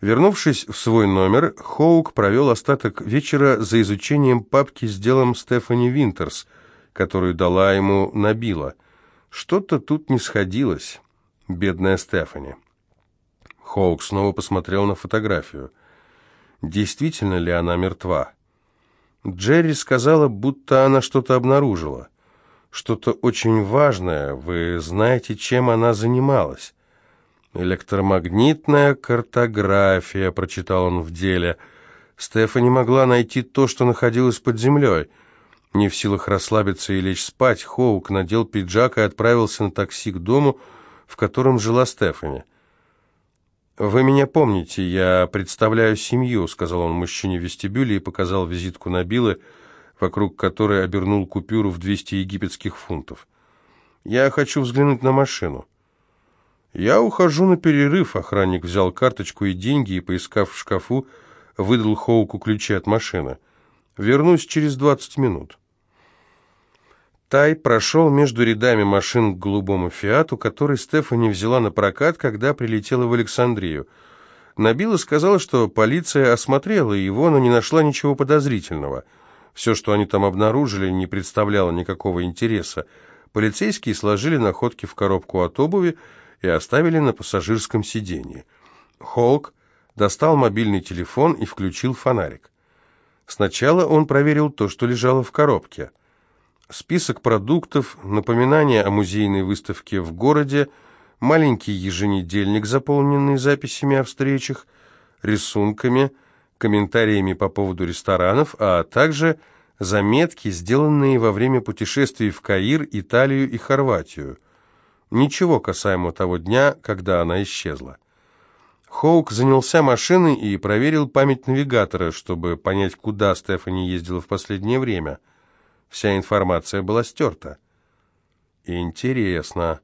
Вернувшись в свой номер, Хоук провел остаток вечера за изучением папки с делом Стефани Винтерс, которую дала ему Набила. Что-то тут не сходилось, бедная Стефани. Хоук снова посмотрел на фотографию. Действительно ли она мертва? Джерри сказала, будто она что-то обнаружила. Что-то очень важное. Вы знаете, чем она занималась? «Электромагнитная картография», — прочитал он в деле. Стефани могла найти то, что находилось под землей. Не в силах расслабиться и лечь спать, Хоук надел пиджак и отправился на такси к дому, в котором жила Стефани. «Вы меня помните, я представляю семью», — сказал он мужчине в вестибюле и показал визитку на Билы, вокруг которой обернул купюру в 200 египетских фунтов. «Я хочу взглянуть на машину». «Я ухожу на перерыв», — охранник взял карточку и деньги и, поискав в шкафу, выдал Хоуку ключи от машины. «Вернусь через двадцать минут». Тай прошел между рядами машин к голубому «Фиату», который Стефани взяла на прокат, когда прилетела в Александрию. Набила сказала, что полиция осмотрела его, но не нашла ничего подозрительного. Все, что они там обнаружили, не представляло никакого интереса. Полицейские сложили находки в коробку от обуви, и оставили на пассажирском сиденье. Холк достал мобильный телефон и включил фонарик. Сначала он проверил то, что лежало в коробке. Список продуктов, напоминание о музейной выставке в городе, маленький еженедельник, заполненный записями о встречах, рисунками, комментариями по поводу ресторанов, а также заметки, сделанные во время путешествий в Каир, Италию и Хорватию. Ничего касаемо того дня, когда она исчезла. Хоук занялся машиной и проверил память навигатора, чтобы понять, куда Стефани ездила в последнее время. Вся информация была стерта. Интересно.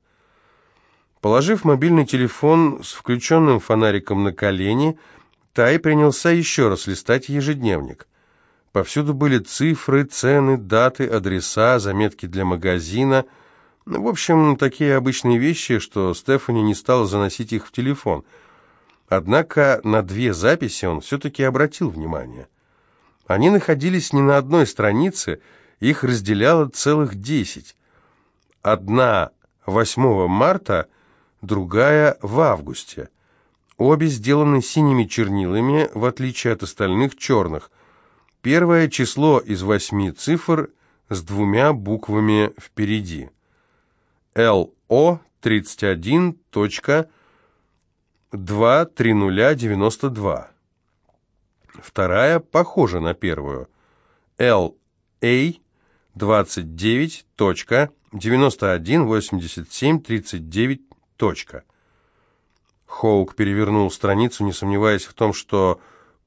Положив мобильный телефон с включенным фонариком на колени, Тай принялся еще раз листать ежедневник. Повсюду были цифры, цены, даты, адреса, заметки для магазина – в общем, такие обычные вещи, что Стефани не стала заносить их в телефон. Однако на две записи он все-таки обратил внимание. Они находились не на одной странице, их разделяло целых десять. Одна 8 марта, другая в августе. Обе сделаны синими чернилами, в отличие от остальных черных. Первое число из восьми цифр с двумя буквами впереди. LO31.23092. Вторая похожа на первую. LA 29.918739. Хоук перевернул страницу, не сомневаясь в том, что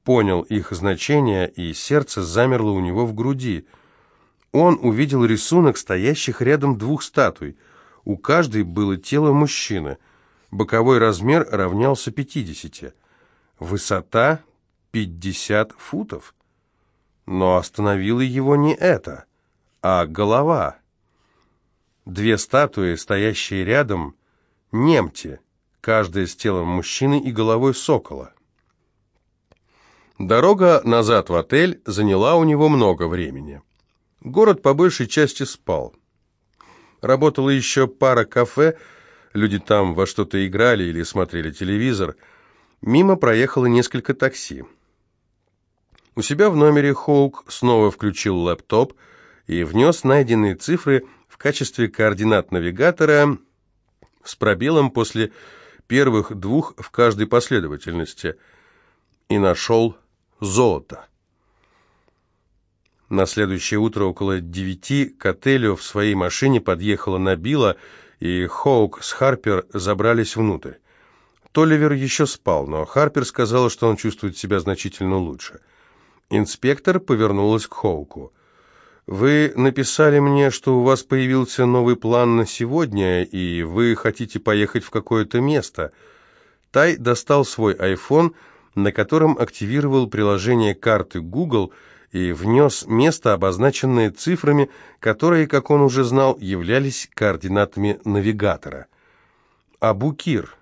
понял их значение, и сердце замерло у него в груди. Он увидел рисунок стоящих рядом двух статуй – у каждой было тело мужчины. Боковой размер равнялся 50. Высота 50 футов. Но остановило его не это, а голова. Две статуи, стоящие рядом, немти, каждая с телом мужчины и головой сокола. Дорога назад в отель заняла у него много времени. Город по большей части спал. Работала еще пара кафе, люди там во что-то играли или смотрели телевизор. Мимо проехало несколько такси. У себя в номере Хоук снова включил лэптоп и внес найденные цифры в качестве координат навигатора с пробелом после первых двух в каждой последовательности и нашел золото. На следующее утро около девяти к отелю в своей машине подъехала Набила, и Хоук с Харпер забрались внутрь. Толливер еще спал, но Харпер сказала, что он чувствует себя значительно лучше. Инспектор повернулась к Хоуку. «Вы написали мне, что у вас появился новый план на сегодня, и вы хотите поехать в какое-то место». Тай достал свой iPhone, на котором активировал приложение карты Google – и внес место, обозначенное цифрами, которые, как он уже знал, являлись координатами навигатора. Абукир.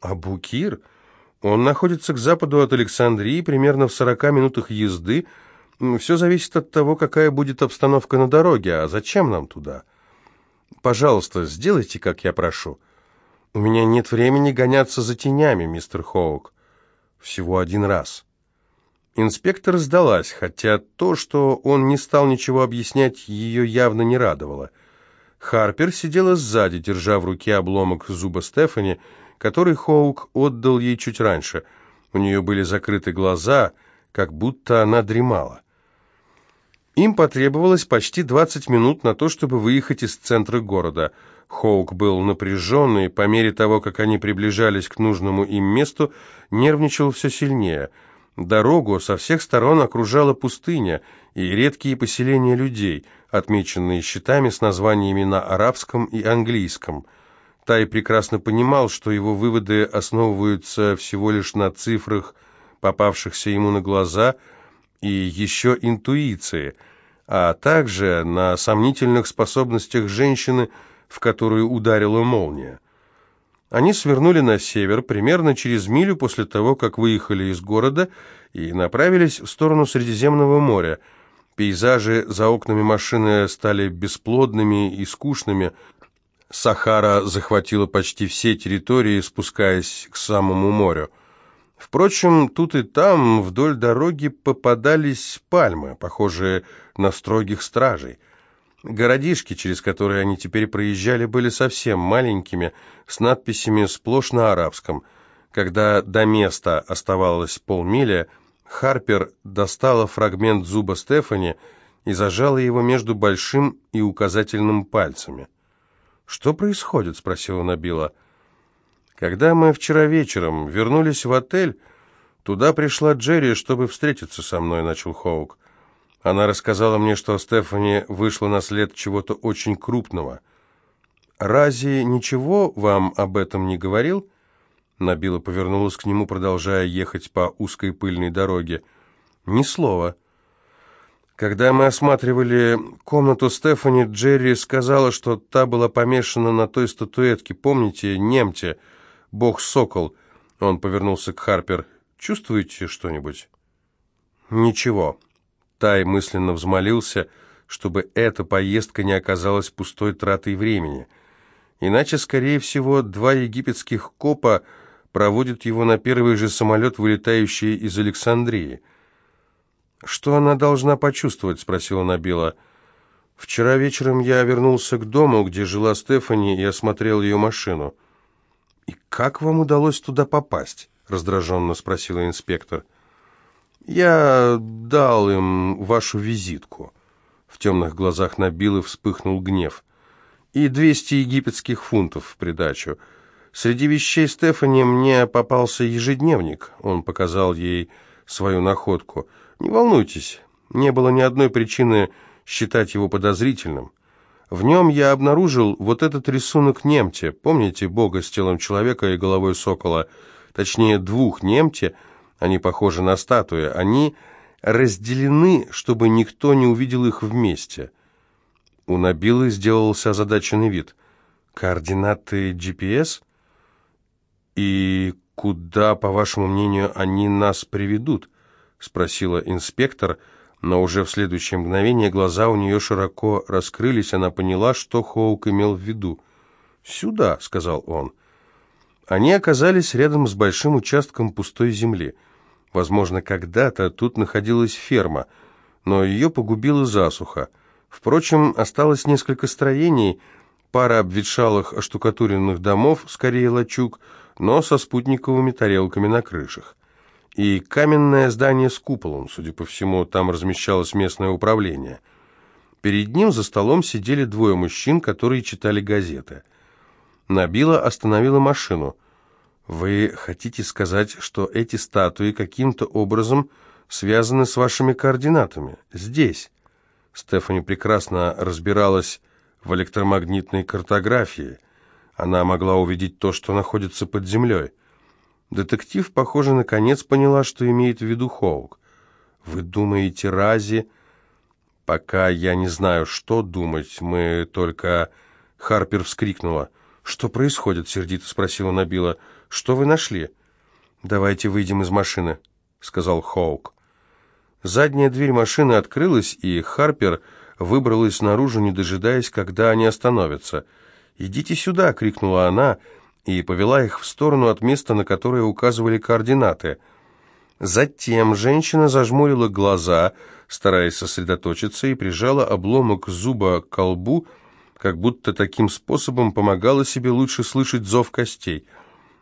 Абукир? Он находится к западу от Александрии, примерно в 40 минутах езды. Все зависит от того, какая будет обстановка на дороге. А зачем нам туда? Пожалуйста, сделайте, как я прошу. У меня нет времени гоняться за тенями, мистер Хоук. Всего один раз. Инспектор сдалась, хотя то, что он не стал ничего объяснять, ее явно не радовало. Харпер сидела сзади, держа в руке обломок зуба Стефани, который Хоук отдал ей чуть раньше. У нее были закрыты глаза, как будто она дремала. Им потребовалось почти 20 минут на то, чтобы выехать из центра города. Хоук был напряжен, и по мере того, как они приближались к нужному им месту, нервничал все сильнее. Дорогу со всех сторон окружала пустыня и редкие поселения людей, отмеченные щитами с названиями на арабском и английском – Тай прекрасно понимал, что его выводы основываются всего лишь на цифрах, попавшихся ему на глаза, и еще интуиции, а также на сомнительных способностях женщины, в которую ударила молния. Они свернули на север примерно через милю после того, как выехали из города и направились в сторону Средиземного моря. Пейзажи за окнами машины стали бесплодными и скучными, Сахара захватила почти все территории, спускаясь к самому морю. Впрочем, тут и там вдоль дороги попадались пальмы, похожие на строгих стражей. Городишки, через которые они теперь проезжали, были совсем маленькими, с надписями сплошь на арабском. Когда до места оставалось полмили, Харпер достала фрагмент зуба Стефани и зажала его между большим и указательным пальцами. «Что происходит?» — спросила Набила. «Когда мы вчера вечером вернулись в отель, туда пришла Джерри, чтобы встретиться со мной», — начал Хоук. Она рассказала мне, что Стефани вышла на след чего-то очень крупного. «Рази ничего вам об этом не говорил?» Набила повернулась к нему, продолжая ехать по узкой пыльной дороге. «Ни слова». Когда мы осматривали комнату Стефани, Джерри сказала, что та была помешана на той статуэтке. Помните, немте, бог-сокол? Он повернулся к Харпер. Чувствуете что-нибудь? Ничего. Тай мысленно взмолился, чтобы эта поездка не оказалась пустой тратой времени. Иначе, скорее всего, два египетских копа проводят его на первый же самолет, вылетающий из Александрии. «Что она должна почувствовать?» — спросила Набила. «Вчера вечером я вернулся к дому, где жила Стефани, и осмотрел ее машину». «И как вам удалось туда попасть?» — раздраженно спросила инспектор. «Я дал им вашу визитку». В темных глазах Набилы вспыхнул гнев. «И двести египетских фунтов в придачу. Среди вещей Стефани мне попался ежедневник». Он показал ей свою находку — не волнуйтесь, не было ни одной причины считать его подозрительным. В нем я обнаружил вот этот рисунок немте. Помните бога с телом человека и головой сокола? Точнее, двух немте, они похожи на статуи. Они разделены, чтобы никто не увидел их вместе. У Набилы сделался озадаченный вид. «Координаты GPS? И куда, по вашему мнению, они нас приведут?» спросила инспектор, но уже в следующее мгновение глаза у нее широко раскрылись, она поняла, что Хоук имел в виду. «Сюда», — сказал он. Они оказались рядом с большим участком пустой земли. Возможно, когда-то тут находилась ферма, но ее погубила засуха. Впрочем, осталось несколько строений, пара обветшалых оштукатуренных домов, скорее лачуг, но со спутниковыми тарелками на крышах и каменное здание с куполом, судя по всему, там размещалось местное управление. Перед ним за столом сидели двое мужчин, которые читали газеты. Набила остановила машину. «Вы хотите сказать, что эти статуи каким-то образом связаны с вашими координатами? Здесь?» Стефани прекрасно разбиралась в электромагнитной картографии. Она могла увидеть то, что находится под землей. Детектив, похоже, наконец поняла, что имеет в виду Хоук. «Вы думаете, Рази...» «Пока я не знаю, что думать, мы только...» Харпер вскрикнула. «Что происходит?» — сердито спросила Набила. «Что вы нашли?» «Давайте выйдем из машины», — сказал Хоук. Задняя дверь машины открылась, и Харпер выбралась наружу, не дожидаясь, когда они остановятся. «Идите сюда!» — крикнула она и повела их в сторону от места, на которое указывали координаты. Затем женщина зажмурила глаза, стараясь сосредоточиться, и прижала обломок зуба к колбу, как будто таким способом помогала себе лучше слышать зов костей.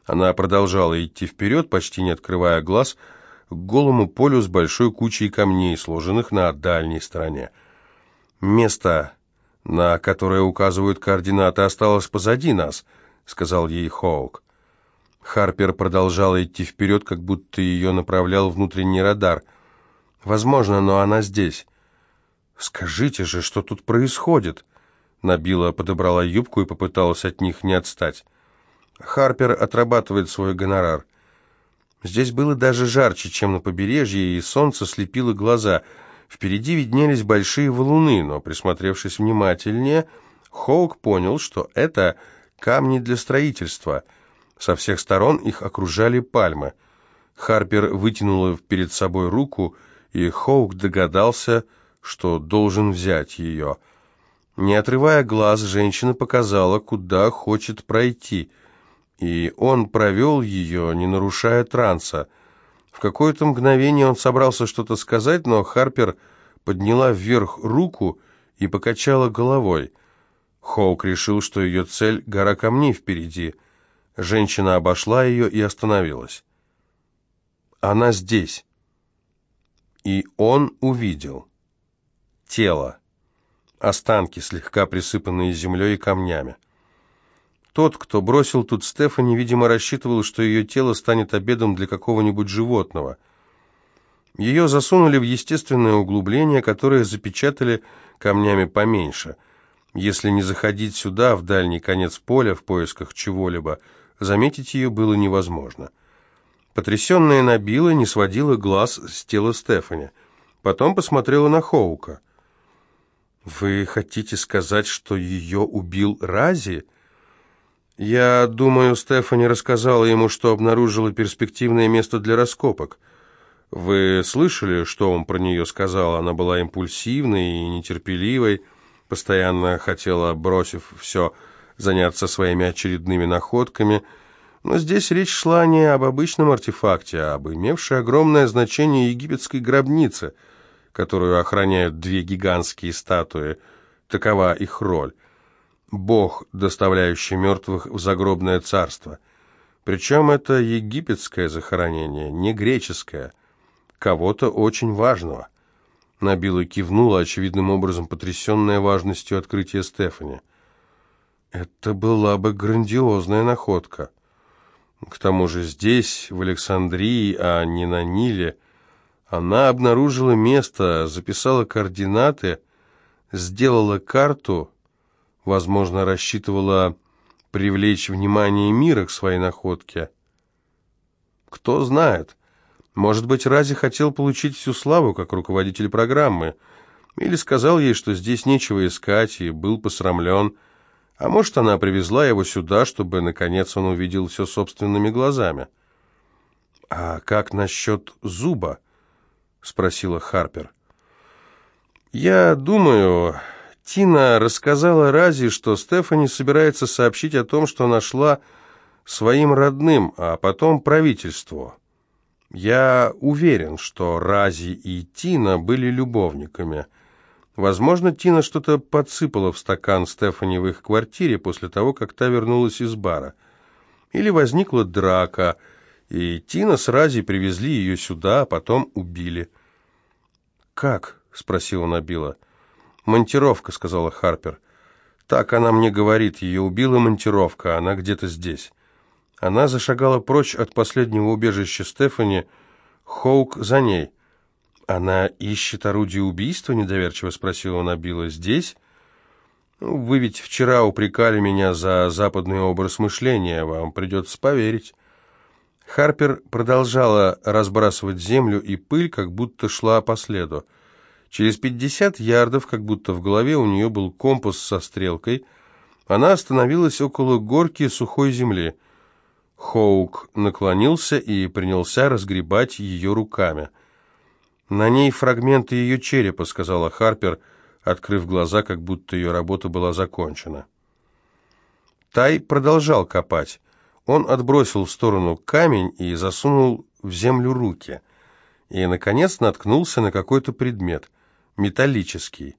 Она продолжала идти вперед, почти не открывая глаз, к голому полю с большой кучей камней, сложенных на дальней стороне. Место, на которое указывают координаты, осталось позади нас, сказал ей Хоук. Харпер продолжала идти вперед, как будто ее направлял внутренний радар. «Возможно, но она здесь». «Скажите же, что тут происходит?» Набила подобрала юбку и попыталась от них не отстать. Харпер отрабатывает свой гонорар. Здесь было даже жарче, чем на побережье, и солнце слепило глаза. Впереди виднелись большие валуны, но, присмотревшись внимательнее, Хоук понял, что это камни для строительства. Со всех сторон их окружали пальмы. Харпер вытянула перед собой руку, и Хоук догадался, что должен взять ее – не отрывая глаз, женщина показала, куда хочет пройти, и он провел ее, не нарушая транса. В какое-то мгновение он собрался что-то сказать, но Харпер подняла вверх руку и покачала головой. Хоук решил, что ее цель — гора камней впереди. Женщина обошла ее и остановилась. Она здесь. И он увидел тело останки, слегка присыпанные землей и камнями. Тот, кто бросил тут Стефани, видимо, рассчитывал, что ее тело станет обедом для какого-нибудь животного. Ее засунули в естественное углубление, которое запечатали камнями поменьше. Если не заходить сюда, в дальний конец поля, в поисках чего-либо, заметить ее было невозможно. Потрясенная Набила не сводила глаз с тела Стефани. Потом посмотрела на Хоука – «Вы хотите сказать, что ее убил Рази?» «Я думаю, Стефани рассказала ему, что обнаружила перспективное место для раскопок. Вы слышали, что он про нее сказал? Она была импульсивной и нетерпеливой, постоянно хотела, бросив все, заняться своими очередными находками. Но здесь речь шла не об обычном артефакте, а об имевшей огромное значение египетской гробнице – которую охраняют две гигантские статуи. Такова их роль. Бог, доставляющий мертвых в загробное царство. Причем это египетское захоронение, не греческое. Кого-то очень важного. Набила кивнула, очевидным образом потрясенная важностью открытия Стефани. Это была бы грандиозная находка. К тому же здесь, в Александрии, а не на Ниле, она обнаружила место, записала координаты, сделала карту, возможно, рассчитывала привлечь внимание мира к своей находке. Кто знает, может быть, Рази хотел получить всю славу как руководитель программы, или сказал ей, что здесь нечего искать, и был посрамлен, а может, она привезла его сюда, чтобы, наконец, он увидел все собственными глазами. А как насчет зуба? — спросила Харпер. «Я думаю, Тина рассказала Рази, что Стефани собирается сообщить о том, что нашла своим родным, а потом правительству. Я уверен, что Рази и Тина были любовниками. Возможно, Тина что-то подсыпала в стакан Стефани в их квартире после того, как та вернулась из бара. Или возникла драка — и Тина с Рази привезли ее сюда, а потом убили. «Как?» — спросила Набила. «Монтировка», — сказала Харпер. «Так она мне говорит, ее убила монтировка, она где-то здесь». Она зашагала прочь от последнего убежища Стефани, Хоук за ней. «Она ищет орудие убийства?» — недоверчиво спросила Набила. «Здесь?» «Вы ведь вчера упрекали меня за западный образ мышления, вам придется поверить». Харпер продолжала разбрасывать землю и пыль, как будто шла по следу. Через пятьдесят ярдов, как будто в голове у нее был компас со стрелкой, она остановилась около горки сухой земли. Хоук наклонился и принялся разгребать ее руками. «На ней фрагменты ее черепа», — сказала Харпер, открыв глаза, как будто ее работа была закончена. Тай продолжал копать. Он отбросил в сторону камень и засунул в землю руки. И, наконец, наткнулся на какой-то предмет, металлический.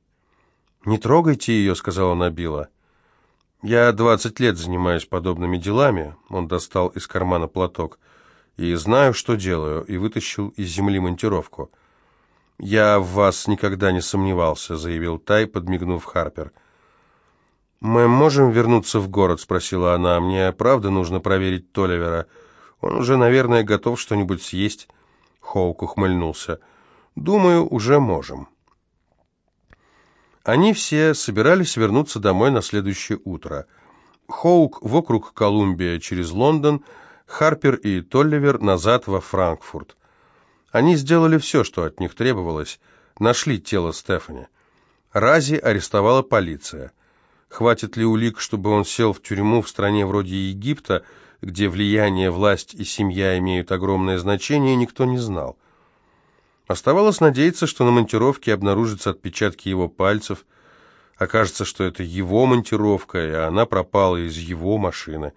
«Не трогайте ее», — сказала Набила. «Я двадцать лет занимаюсь подобными делами», — он достал из кармана платок, «и знаю, что делаю», и вытащил из земли монтировку. «Я в вас никогда не сомневался», — заявил Тай, подмигнув Харпер. «Мы можем вернуться в город?» — спросила она. «Мне правда нужно проверить Толивера. Он уже, наверное, готов что-нибудь съесть». Хоук ухмыльнулся. «Думаю, уже можем». Они все собирались вернуться домой на следующее утро. Хоук в округ Колумбия через Лондон, Харпер и Толливер назад во Франкфурт. Они сделали все, что от них требовалось. Нашли тело Стефани. Рази арестовала полиция. Хватит ли улик, чтобы он сел в тюрьму в стране вроде Египта, где влияние, власть и семья имеют огромное значение, никто не знал. Оставалось надеяться, что на монтировке обнаружатся отпечатки его пальцев, окажется, что это его монтировка, и она пропала из его машины.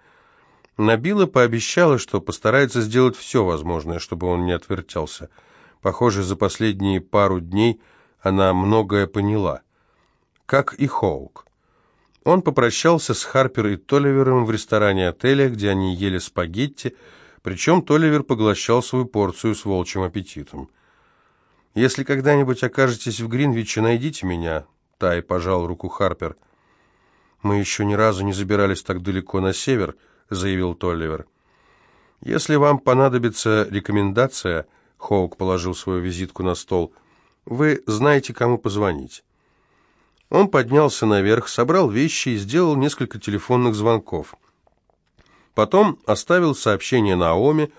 Набила пообещала, что постарается сделать все возможное, чтобы он не отвертелся. Похоже, за последние пару дней она многое поняла. Как и Хоук. Он попрощался с Харпер и Толивером в ресторане отеля, где они ели спагетти, причем Толивер поглощал свою порцию с волчьим аппетитом. «Если когда-нибудь окажетесь в Гринвиче, найдите меня», — Тай пожал руку Харпер. «Мы еще ни разу не забирались так далеко на север», — заявил Толливер. «Если вам понадобится рекомендация», — Хоук положил свою визитку на стол, — «вы знаете, кому позвонить». Он поднялся наверх, собрал вещи и сделал несколько телефонных звонков. Потом оставил сообщение Наоми,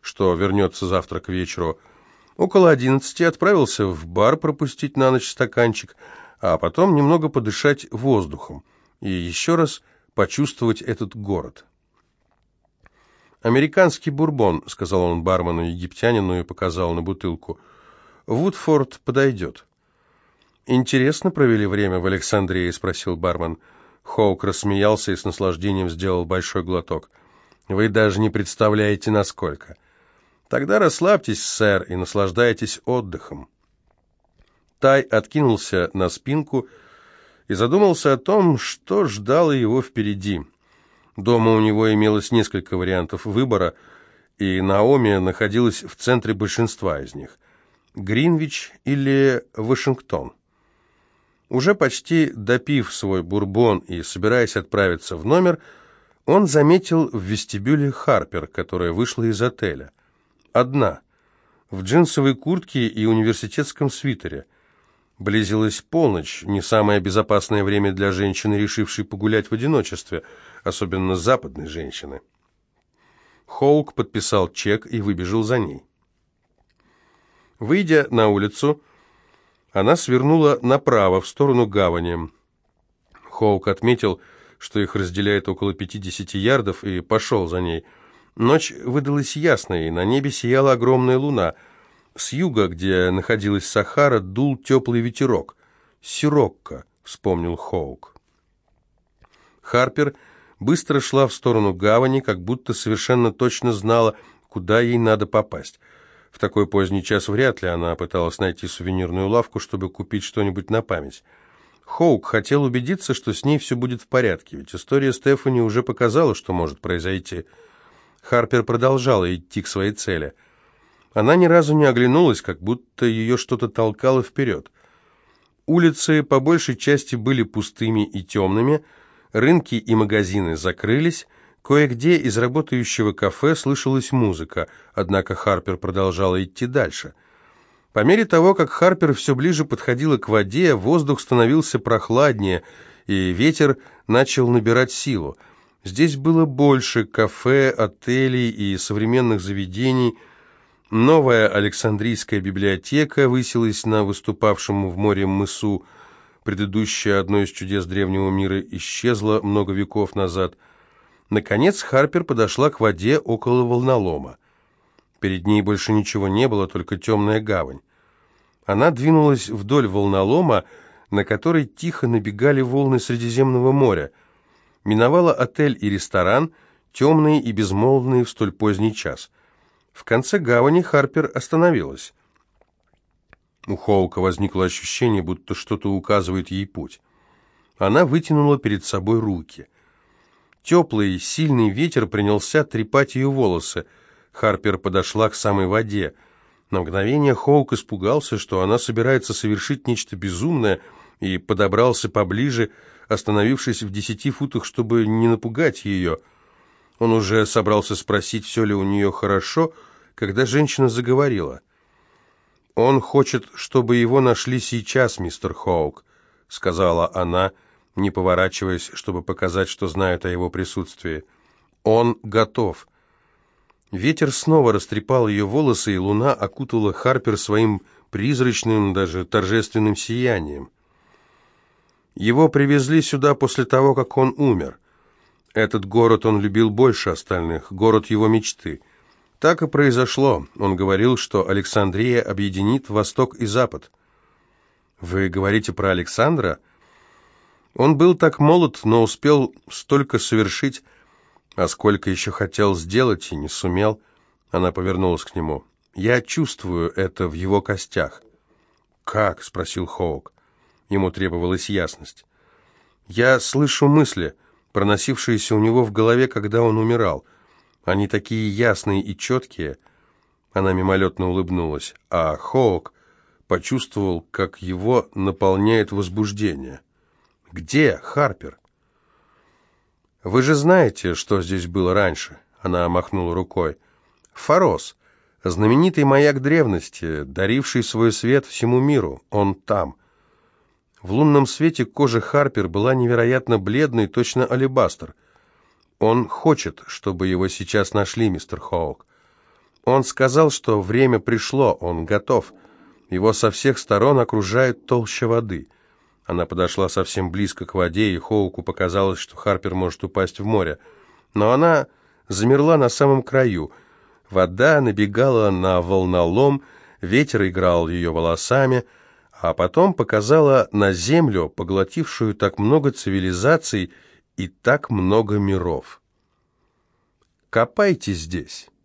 что вернется завтра к вечеру, — Около одиннадцати отправился в бар пропустить на ночь стаканчик, а потом немного подышать воздухом и еще раз почувствовать этот город. «Американский бурбон», — сказал он бармену-египтянину и показал на бутылку. «Вудфорд подойдет». «Интересно провели время в Александрии?» — спросил бармен. Хоук рассмеялся и с наслаждением сделал большой глоток. «Вы даже не представляете, насколько». Тогда расслабьтесь, сэр, и наслаждайтесь отдыхом. Тай откинулся на спинку и задумался о том, что ждало его впереди. Дома у него имелось несколько вариантов выбора, и Наоми находилась в центре большинства из них. Гринвич или Вашингтон. Уже почти допив свой бурбон и собираясь отправиться в номер, он заметил в вестибюле Харпер, которая вышла из отеля одна, в джинсовой куртке и университетском свитере. Близилась полночь, не самое безопасное время для женщины, решившей погулять в одиночестве, особенно западной женщины. Хоук подписал чек и выбежал за ней. Выйдя на улицу, она свернула направо, в сторону гавани. Хоук отметил, что их разделяет около 50 ярдов, и пошел за ней – Ночь выдалась ясной, и на небе сияла огромная луна. С юга, где находилась Сахара, дул теплый ветерок. «Сирокко», — вспомнил Хоук. Харпер быстро шла в сторону гавани, как будто совершенно точно знала, куда ей надо попасть. В такой поздний час вряд ли она пыталась найти сувенирную лавку, чтобы купить что-нибудь на память. Хоук хотел убедиться, что с ней все будет в порядке, ведь история Стефани уже показала, что может произойти — Харпер продолжала идти к своей цели. Она ни разу не оглянулась, как будто ее что-то толкало вперед. Улицы по большей части были пустыми и темными, рынки и магазины закрылись, кое-где из работающего кафе слышалась музыка, однако Харпер продолжала идти дальше. По мере того, как Харпер все ближе подходила к воде, воздух становился прохладнее, и ветер начал набирать силу – Здесь было больше кафе, отелей и современных заведений. Новая Александрийская библиотека высилась на выступавшем в море мысу. Предыдущая, одно из чудес древнего мира, исчезла много веков назад. Наконец Харпер подошла к воде около волнолома. Перед ней больше ничего не было, только темная гавань. Она двинулась вдоль волнолома, на который тихо набегали волны Средиземного моря. Миновала отель и ресторан, темные и безмолвные в столь поздний час. В конце гавани Харпер остановилась. У Хоука возникло ощущение, будто что-то указывает ей путь. Она вытянула перед собой руки. Теплый, сильный ветер принялся трепать ее волосы. Харпер подошла к самой воде. На мгновение Хоук испугался, что она собирается совершить нечто безумное, и подобрался поближе, остановившись в десяти футах, чтобы не напугать ее. Он уже собрался спросить, все ли у нее хорошо, когда женщина заговорила. «Он хочет, чтобы его нашли сейчас, мистер Хоук», — сказала она, не поворачиваясь, чтобы показать, что знает о его присутствии. «Он готов». Ветер снова растрепал ее волосы, и луна окутала Харпер своим призрачным, даже торжественным сиянием. Его привезли сюда после того, как он умер. Этот город он любил больше остальных, город его мечты. Так и произошло. Он говорил, что Александрия объединит Восток и Запад. Вы говорите про Александра? Он был так молод, но успел столько совершить, а сколько еще хотел сделать и не сумел. Она повернулась к нему. Я чувствую это в его костях. «Как?» — спросил Хоук. Ему требовалась ясность. «Я слышу мысли, проносившиеся у него в голове, когда он умирал. Они такие ясные и четкие». Она мимолетно улыбнулась, а Хоук почувствовал, как его наполняет возбуждение. «Где Харпер?» «Вы же знаете, что здесь было раньше?» Она махнула рукой. «Фарос, знаменитый маяк древности, даривший свой свет всему миру. Он там. В лунном свете кожа Харпер была невероятно бледной, точно алебастр. Он хочет, чтобы его сейчас нашли, мистер Хоук. Он сказал, что время пришло, он готов. Его со всех сторон окружает толща воды. Она подошла совсем близко к воде, и Хоуку показалось, что Харпер может упасть в море. Но она замерла на самом краю. Вода набегала на волнолом, ветер играл ее волосами — а потом показала на землю, поглотившую так много цивилизаций и так много миров. «Копайте здесь».